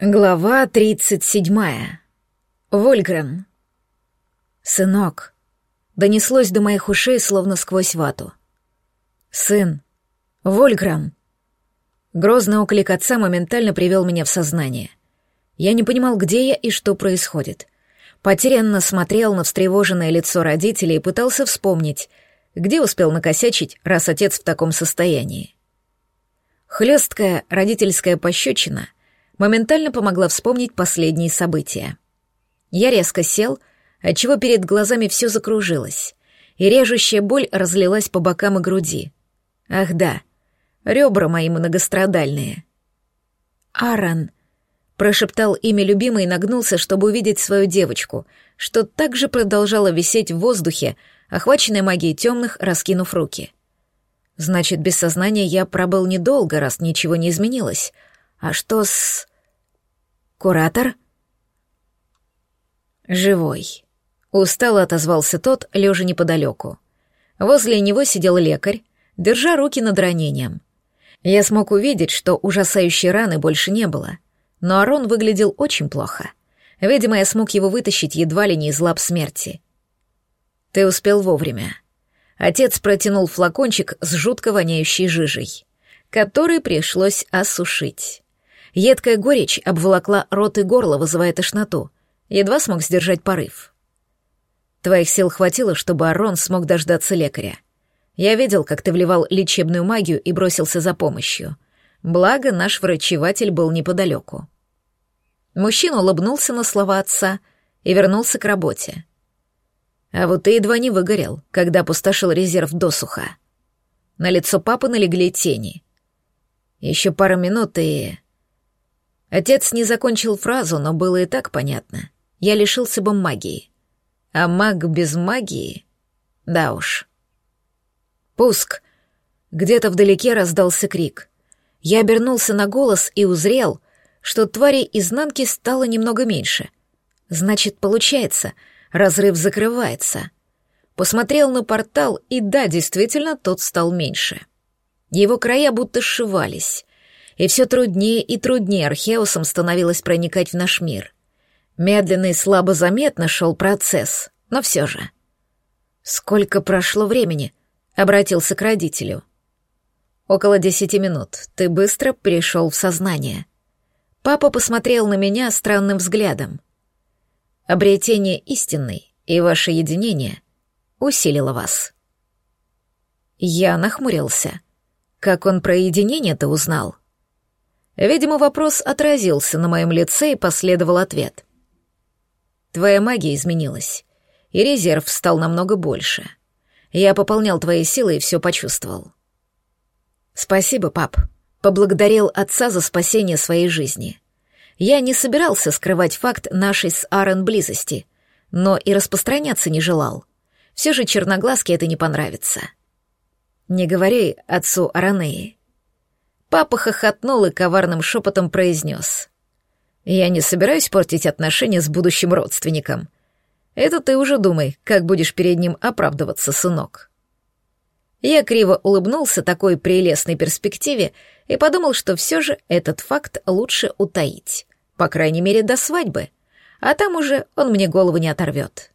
Глава тридцать седьмая. Вольгрен. «Сынок», — донеслось до моих ушей, словно сквозь вату. «Сын, Вольграм». Грозный оклик отца моментально привел меня в сознание. Я не понимал, где я и что происходит. Потерянно смотрел на встревоженное лицо родителей и пытался вспомнить, где успел накосячить, раз отец в таком состоянии. Хлесткая родительская пощечина — моментально помогла вспомнить последние события. Я резко сел, отчего перед глазами все закружилось, и режущая боль разлилась по бокам и груди. Ах да, ребра мои многострадальные. «Аран», — прошептал имя любимой и нагнулся, чтобы увидеть свою девочку, что также продолжала висеть в воздухе, охваченная магией темных, раскинув руки. Значит, без сознания я пробыл недолго, раз ничего не изменилось. А что с... Куратор? Живой. Устало отозвался тот, лежа неподалеку. Возле него сидел лекарь, держа руки над ранением. Я смог увидеть, что ужасающей раны больше не было, но Арон выглядел очень плохо. Видимо, я смог его вытащить едва ли не из лап смерти. Ты успел вовремя. Отец протянул флакончик с жутко воняющей жижей, который пришлось осушить. Едкая горечь обволокла рот и горло, вызывая тошноту. Едва смог сдержать порыв. Твоих сил хватило, чтобы Арон смог дождаться лекаря. Я видел, как ты вливал лечебную магию и бросился за помощью. Благо, наш врачеватель был неподалеку. Мужчина улыбнулся на слова отца и вернулся к работе. А вот ты едва не выгорел, когда пустошил резерв досуха. На лицо папы налегли тени. Еще пара минут и... Отец не закончил фразу, но было и так понятно. Я лишился бы магии. А маг без магии? Да уж. Пуск. Где-то вдалеке раздался крик. Я обернулся на голос и узрел, что тварей изнанки стало немного меньше. Значит, получается, разрыв закрывается. Посмотрел на портал, и да, действительно, тот стал меньше. Его края будто сшивались и все труднее и труднее археусам становилось проникать в наш мир. Медленно и слабо заметно шел процесс, но все же. «Сколько прошло времени?» — обратился к родителю. «Около десяти минут. Ты быстро пришел в сознание». Папа посмотрел на меня странным взглядом. «Обретение истинной и ваше единение усилило вас». Я нахмурился. Как он про единение-то узнал? Видимо, вопрос отразился на моем лице и последовал ответ. Твоя магия изменилась, и резерв стал намного больше. Я пополнял твои силы и все почувствовал. Спасибо, пап. Поблагодарил отца за спасение своей жизни. Я не собирался скрывать факт нашей с Аарон близости, но и распространяться не желал. Все же черноглазке это не понравится. Не говори отцу Аранеи. Папа хохотнул и коварным шепотом произнес. «Я не собираюсь портить отношения с будущим родственником. Это ты уже думай, как будешь перед ним оправдываться, сынок». Я криво улыбнулся такой прелестной перспективе и подумал, что все же этот факт лучше утаить, по крайней мере, до свадьбы, а там уже он мне голову не оторвет.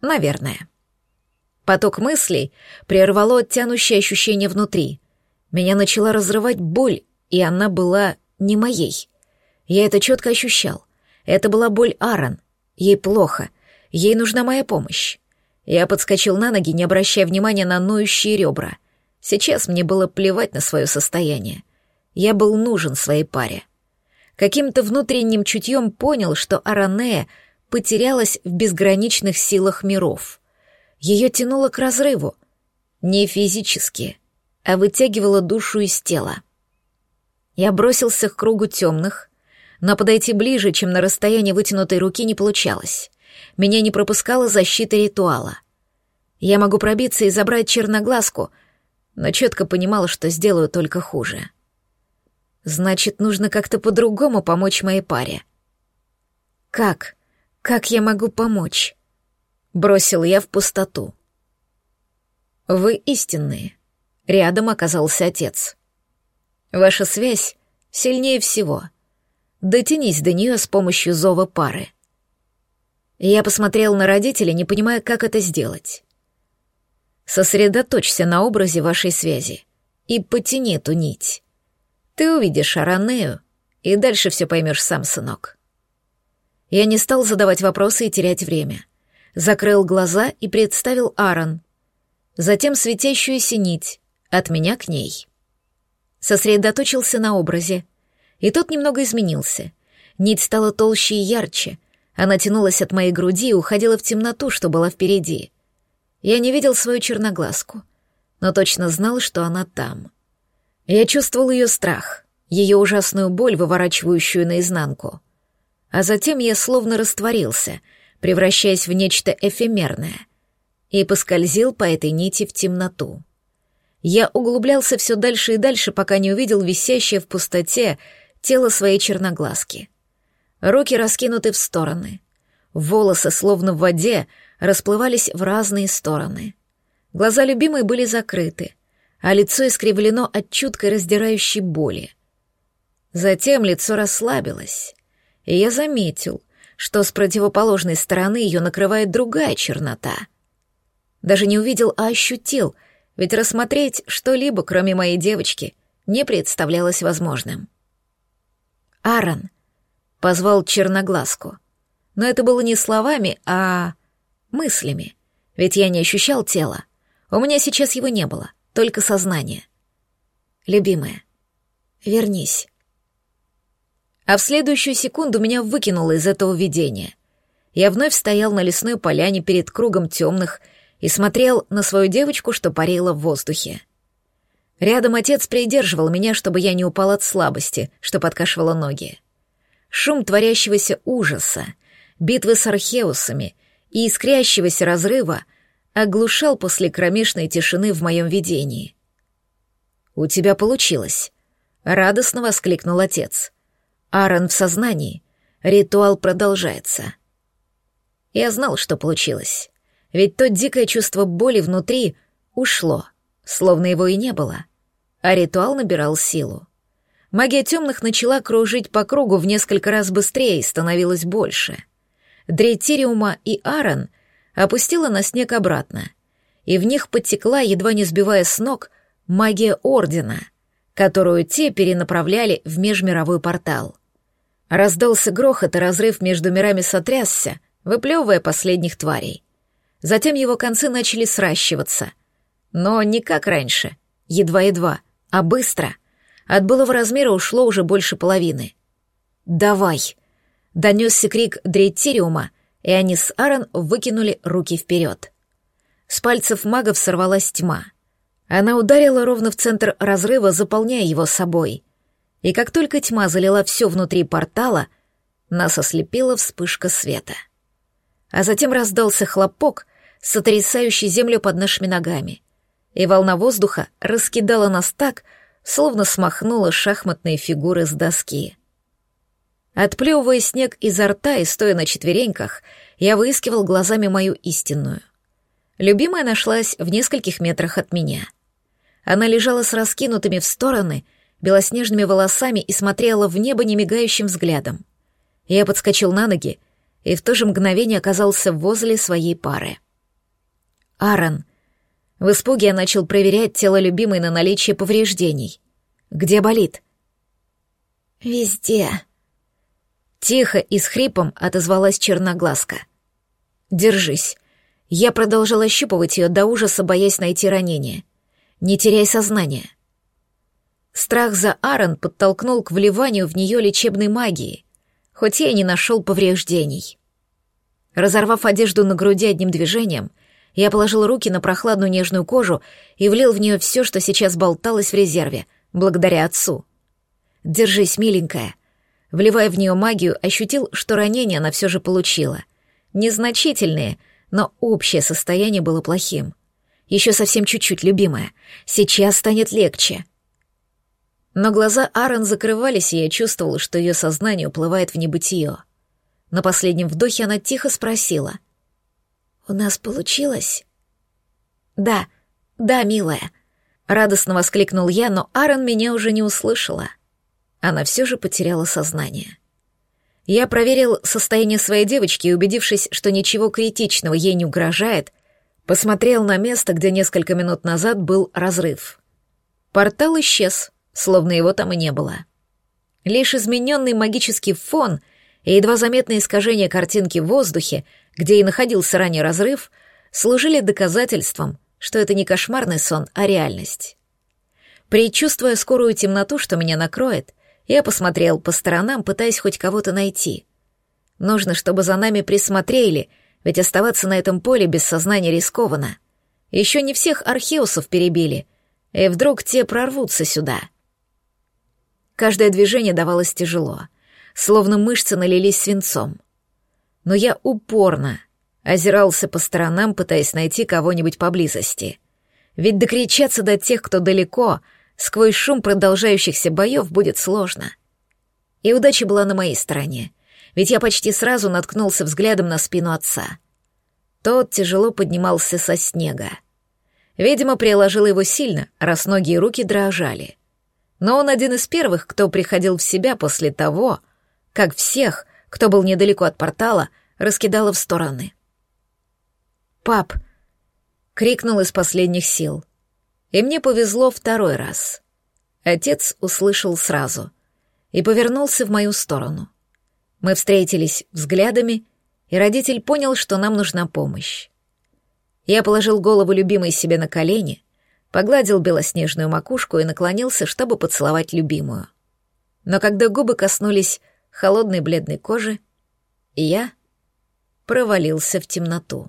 Наверное. Поток мыслей прервало тянущее ощущение внутри. Меня начала разрывать боль, и она была не моей. Я это четко ощущал. Это была боль Аарон. Ей плохо. Ей нужна моя помощь. Я подскочил на ноги, не обращая внимания на ноющие ребра. Сейчас мне было плевать на свое состояние. Я был нужен своей паре. Каким-то внутренним чутьем понял, что Аранея потерялась в безграничных силах миров. Ее тянуло к разрыву. Не физически, а вытягивала душу из тела. Я бросился к кругу темных, но подойти ближе, чем на расстояние вытянутой руки, не получалось. Меня не пропускала защита ритуала. Я могу пробиться и забрать черноглазку, но четко понимала, что сделаю только хуже. Значит, нужно как-то по-другому помочь моей паре. Как? Как я могу помочь? Бросил я в пустоту. Вы истинные. Рядом оказался отец. Ваша связь сильнее всего. Дотянись до нее с помощью зова пары. Я посмотрел на родителей, не понимая, как это сделать. Сосредоточься на образе вашей связи и потяни эту нить. Ты увидишь Аранею, и дальше все поймешь сам, сынок. Я не стал задавать вопросы и терять время. Закрыл глаза и представил Аарон. Затем светящуюся нить, от меня к ней. Сосредоточился на образе, и тот немного изменился. Нить стала толще и ярче, она тянулась от моей груди и уходила в темноту, что была впереди. Я не видел свою черноглазку, но точно знал, что она там. Я чувствовал ее страх, ее ужасную боль, выворачивающую наизнанку. А затем я словно растворился, превращаясь в нечто эфемерное, и поскользил по этой нити в темноту. Я углублялся все дальше и дальше, пока не увидел висящее в пустоте тело своей черноглазки. Руки раскинуты в стороны. Волосы, словно в воде, расплывались в разные стороны. Глаза любимой были закрыты, а лицо искривлено от чуткой раздирающей боли. Затем лицо расслабилось, и я заметил, что с противоположной стороны ее накрывает другая чернота. Даже не увидел, а ощутил, ведь рассмотреть что-либо, кроме моей девочки, не представлялось возможным. «Аарон», позвал черноглазку. Но это было не словами, а мыслями. Ведь я не ощущал тела. У меня сейчас его не было, только сознание. Любимая, вернись. А в следующую секунду меня выкинуло из этого видения. Я вновь стоял на лесной поляне перед кругом темных и смотрел на свою девочку, что парила в воздухе. Рядом отец придерживал меня, чтобы я не упал от слабости, что подкашивало ноги шум творящегося ужаса, битвы с археусами и искрящегося разрыва оглушал после кромешной тишины в моем видении. «У тебя получилось», — радостно воскликнул отец. «Аарон в сознании. Ритуал продолжается». Я знал, что получилось, ведь то дикое чувство боли внутри ушло, словно его и не было, а ритуал набирал силу. Магия темных начала кружить по кругу в несколько раз быстрее и становилась больше. Дрейтериума и Аарон опустила на снег обратно, и в них подтекла, едва не сбивая с ног, магия Ордена, которую те перенаправляли в межмировой портал. Раздался грохот, и разрыв между мирами сотрясся, выплевывая последних тварей. Затем его концы начали сращиваться. Но не как раньше, едва-едва, а быстро — от былого размера ушло уже больше половины. «Давай!» — донесся крик Дрейтериума, и они с Аарон выкинули руки вперед. С пальцев магов сорвалась тьма. Она ударила ровно в центр разрыва, заполняя его собой. И как только тьма залила все внутри портала, нас ослепила вспышка света. А затем раздался хлопок, сотрясающий землю под нашими ногами, и волна воздуха раскидала нас так, словно смахнула шахматные фигуры с доски. Отплевывая снег изо рта и стоя на четвереньках, я выискивал глазами мою истинную. Любимая нашлась в нескольких метрах от меня. Она лежала с раскинутыми в стороны белоснежными волосами и смотрела в небо немигающим взглядом. Я подскочил на ноги и в то же мгновение оказался возле своей пары. «Аарон», в испуге я начал проверять тело любимой на наличие повреждений. Где болит? Везде. Тихо и с хрипом отозвалась черноглазка. Держись. Я продолжал ощупывать ее до ужаса, боясь найти ранение. Не теряй сознание. Страх за Аарон подтолкнул к вливанию в нее лечебной магии, хоть я и не нашел повреждений. Разорвав одежду на груди одним движением, я положил руки на прохладную нежную кожу и влил в нее все, что сейчас болталось в резерве, благодаря отцу. «Держись, миленькая». Вливая в нее магию, ощутил, что ранение она все же получила. Незначительные, но общее состояние было плохим. Еще совсем чуть-чуть, любимая. Сейчас станет легче. Но глаза Аарон закрывались, и я чувствовал, что ее сознание уплывает в небытие. На последнем вдохе она тихо спросила — «У нас получилось?» «Да, да, милая», — радостно воскликнул я, но Аарон меня уже не услышала. Она все же потеряла сознание. Я проверил состояние своей девочки и, убедившись, что ничего критичного ей не угрожает, посмотрел на место, где несколько минут назад был разрыв. Портал исчез, словно его там и не было. Лишь измененный магический фон и едва заметное искажение картинки в воздухе, где и находился ранее разрыв, служили доказательством, что это не кошмарный сон, а реальность. Причувствуя скорую темноту, что меня накроет, я посмотрел по сторонам, пытаясь хоть кого-то найти. Нужно, чтобы за нами присмотрели, ведь оставаться на этом поле без сознания рискованно. Еще не всех археусов перебили, и вдруг те прорвутся сюда. Каждое движение давалось тяжело, словно мышцы налились свинцом. Но я упорно озирался по сторонам, пытаясь найти кого-нибудь поблизости. Ведь докричаться до тех, кто далеко — Сквозь шум продолжающихся боев будет сложно. И удача была на моей стороне, ведь я почти сразу наткнулся взглядом на спину отца. Тот тяжело поднимался со снега. Видимо, приложил его сильно, раз ноги и руки дрожали. Но он один из первых, кто приходил в себя после того, как всех, кто был недалеко от портала, раскидало в стороны. «Пап!» — крикнул из последних сил — и мне повезло второй раз. Отец услышал сразу и повернулся в мою сторону. Мы встретились взглядами, и родитель понял, что нам нужна помощь. Я положил голову любимой себе на колени, погладил белоснежную макушку и наклонился, чтобы поцеловать любимую. Но когда губы коснулись холодной бледной кожи, я провалился в темноту.